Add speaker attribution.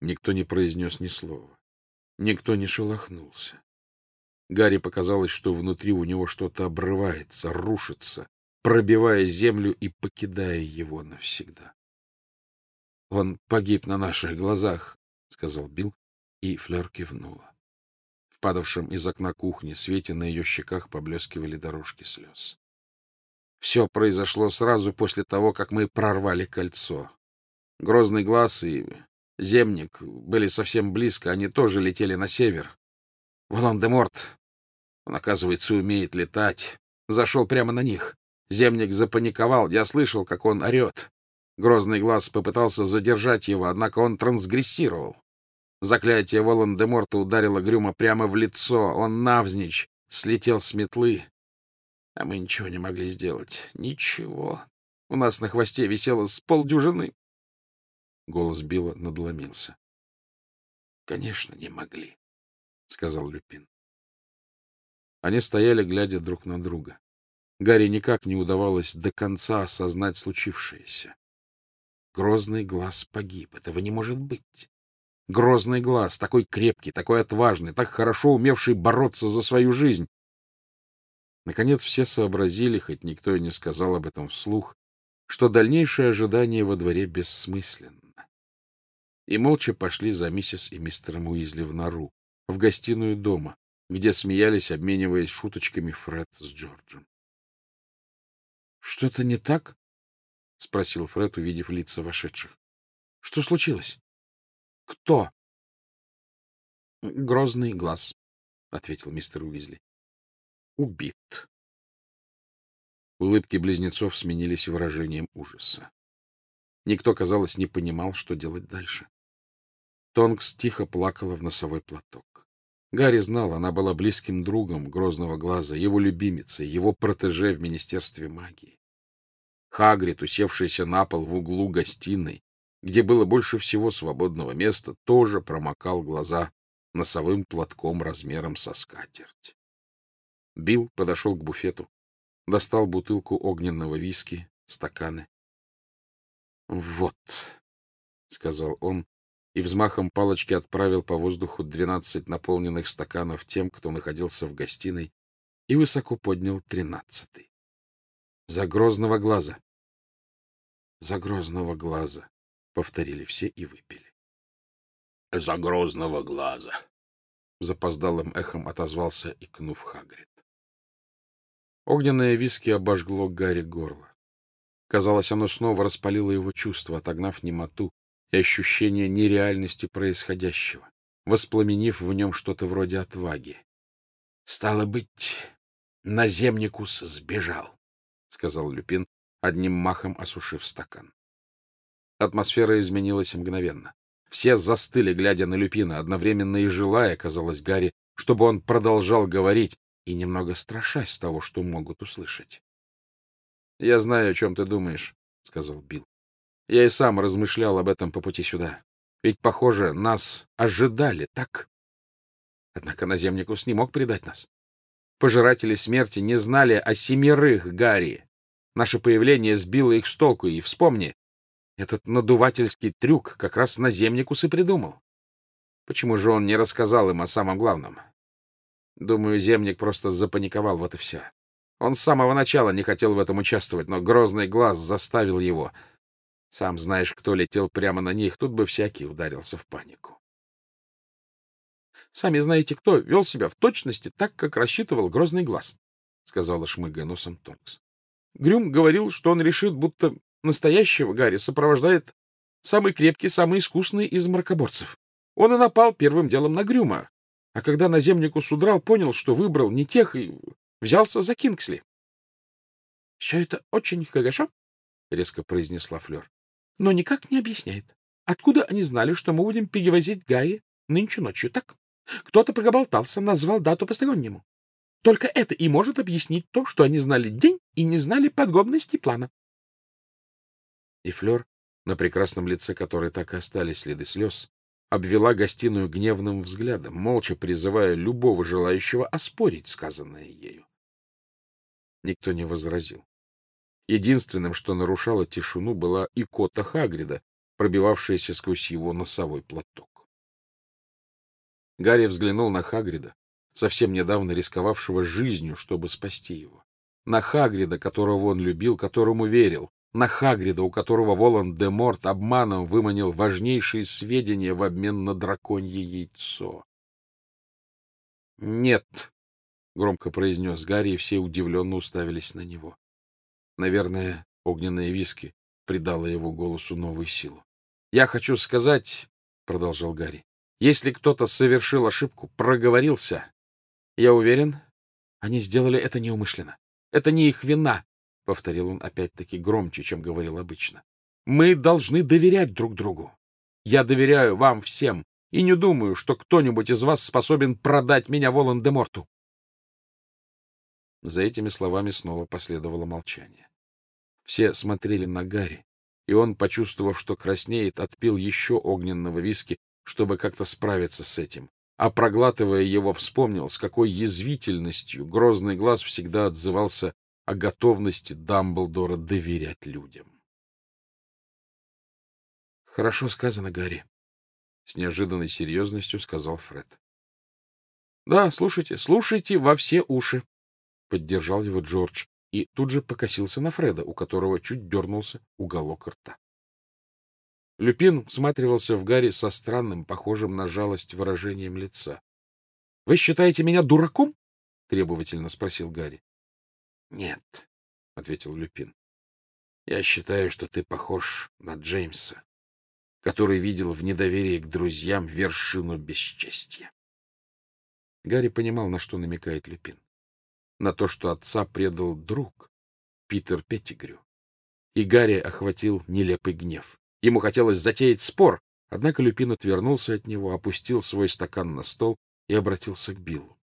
Speaker 1: Никто не произнес ни слова. Никто не шелохнулся. Гарри показалось, что внутри у него что-то обрывается, рушится, пробивая землю и покидая его навсегда. — Он погиб на наших глазах, — сказал Билл, и Флёр кивнула. В падавшем из окна кухни свете на ее щеках поблескивали дорожки слез. Все произошло сразу после того, как мы прорвали кольцо. Грозный глаз и земник были совсем близко, они тоже летели на север. Волан-де-Морт, он, оказывается, умеет летать, зашел прямо на них. Земник запаниковал, я слышал, как он орет. Грозный глаз попытался задержать его, однако он трансгрессировал. Заклятие Волан-де-Морта ударило Грюма прямо в лицо. Он навзничь слетел с метлы. А мы ничего не могли сделать. Ничего. У нас на хвосте висело с полдюжины. Голос Билла надломился. — Конечно, не могли, — сказал Люпин. Они стояли, глядя друг на друга. Гарри никак не удавалось до конца осознать случившееся. Грозный глаз погиб. Этого не может быть. Грозный глаз, такой крепкий, такой отважный, так хорошо умевший бороться за свою жизнь. Наконец все сообразили, хоть никто и не сказал об этом вслух, что дальнейшее ожидание во дворе бессмысленно. И молча пошли за миссис и мистером Уизли в нору, в гостиную дома, где смеялись, обмениваясь шуточками Фред с Джорджем. — Что-то не так? — спросил Фред, увидев лица вошедших. — Что случилось? — Кто? — Грозный глаз, — ответил мистер Уизли убит. Улыбки близнецов сменились выражением ужаса. Никто, казалось, не понимал, что делать дальше. Тонкс тихо плакала в носовой платок. Гарри знал, она была близким другом Грозного Глаза, его любимицей, его протеже в Министерстве магии. Хагрид, усевшийся на пол в углу гостиной, где было больше всего свободного места, тоже промокал глаза носовым платком размером со скатерть. Билл подошел к буфету, достал бутылку огненного виски, стаканы. — Вот, — сказал он, и взмахом палочки отправил по воздуху двенадцать наполненных стаканов тем, кто находился в гостиной, и высоко поднял тринадцатый. — За грозного глаза! — За грозного глаза! — повторили все и выпили. — За грозного глаза! — запоздалым эхом отозвался икнув Хагрид. Огненное виски обожгло Гарри горло. Казалось, оно снова распалило его чувства, отогнав немоту и ощущение нереальности происходящего, воспламенив в нем что-то вроде отваги. — Стало быть, наземникус сбежал, — сказал Люпин, одним махом осушив стакан. Атмосфера изменилась мгновенно. Все застыли, глядя на Люпина, одновременно и желая, казалось Гарри, чтобы он продолжал говорить, и немного страшась того, что могут услышать. — Я знаю, о чем ты думаешь, — сказал Билл. — Я и сам размышлял об этом по пути сюда. Ведь, похоже, нас ожидали, так? Однако наземникус не мог предать нас. Пожиратели смерти не знали о семерых Гарри. Наше появление сбило их с толку, и вспомни, этот надувательский трюк как раз наземникус и придумал. Почему же он не рассказал им о самом главном? Думаю, земник просто запаниковал, вот и все. Он с самого начала не хотел в этом участвовать, но грозный глаз заставил его. Сам знаешь, кто летел прямо на них, тут бы всякий ударился в панику. — Сами знаете, кто вел себя в точности так, как рассчитывал грозный глаз, — сказала шмыгая носом Тонкс. Грюм говорил, что он решит, будто настоящего Гарри сопровождает самый крепкий, самый искусный из мракоборцев. Он и напал первым делом на Грюма, а когда наземникус удрал, понял, что выбрал не тех и взялся за Кингсли. — Все это очень хорошо, — резко произнесла Флёр, — но никак не объясняет, откуда они знали, что мы будем перевозить Гарри нынче ночью, так? Кто-то проболтался, назвал дату постороннему. Только это и может объяснить то, что они знали день и не знали подробности плана. И Флёр, на прекрасном лице которой так и остались следы слез, обвела гостиную гневным взглядом, молча призывая любого желающего оспорить сказанное ею. Никто не возразил. Единственным, что нарушало тишину, была икота Хагрида, пробивавшаяся сквозь его носовой платок. Гарри взглянул на Хагрида, совсем недавно рисковавшего жизнью, чтобы спасти его. На Хагрида, которого он любил, которому верил. На Хагрида, у которого Волан-де-Морт обманом выманил важнейшие сведения в обмен на драконье яйцо. «Нет», — громко произнес Гарри, и все удивленно уставились на него. Наверное, огненные виски придало его голосу новую силу. «Я хочу сказать», — продолжал Гарри, — «если кто-то совершил ошибку, проговорился, я уверен, они сделали это неумышленно. Это не их вина», — повторил он опять-таки громче, чем говорил обычно. «Мы должны доверять друг другу. Я доверяю вам всем, и не думаю, что кто-нибудь из вас способен продать меня Волан-де-Морту. За этими словами снова последовало молчание. Все смотрели на Гарри, и он, почувствовав, что краснеет, отпил еще огненного виски, чтобы как-то справиться с этим. А проглатывая его, вспомнил, с какой язвительностью грозный глаз всегда отзывался о готовности Дамблдора доверять людям. — Хорошо сказано, Гарри, — с неожиданной серьезностью сказал Фред. — Да, слушайте, слушайте во все уши, — поддержал его Джордж и тут же покосился на Фреда, у которого чуть дернулся уголок рта. Люпин всматривался в Гарри со странным, похожим на жалость выражением лица. — Вы считаете меня дураком? — требовательно спросил Гарри. — Нет, — ответил Люпин. — Я считаю, что ты похож на Джеймса, который видел в недоверии к друзьям вершину бесчестья. Гарри понимал, на что намекает Люпин на то, что отца предал друг, Питер Петтигрю. И Гарри охватил нелепый гнев. Ему хотелось затеять спор, однако Люпин отвернулся от него, опустил свой стакан на стол и обратился к Биллу.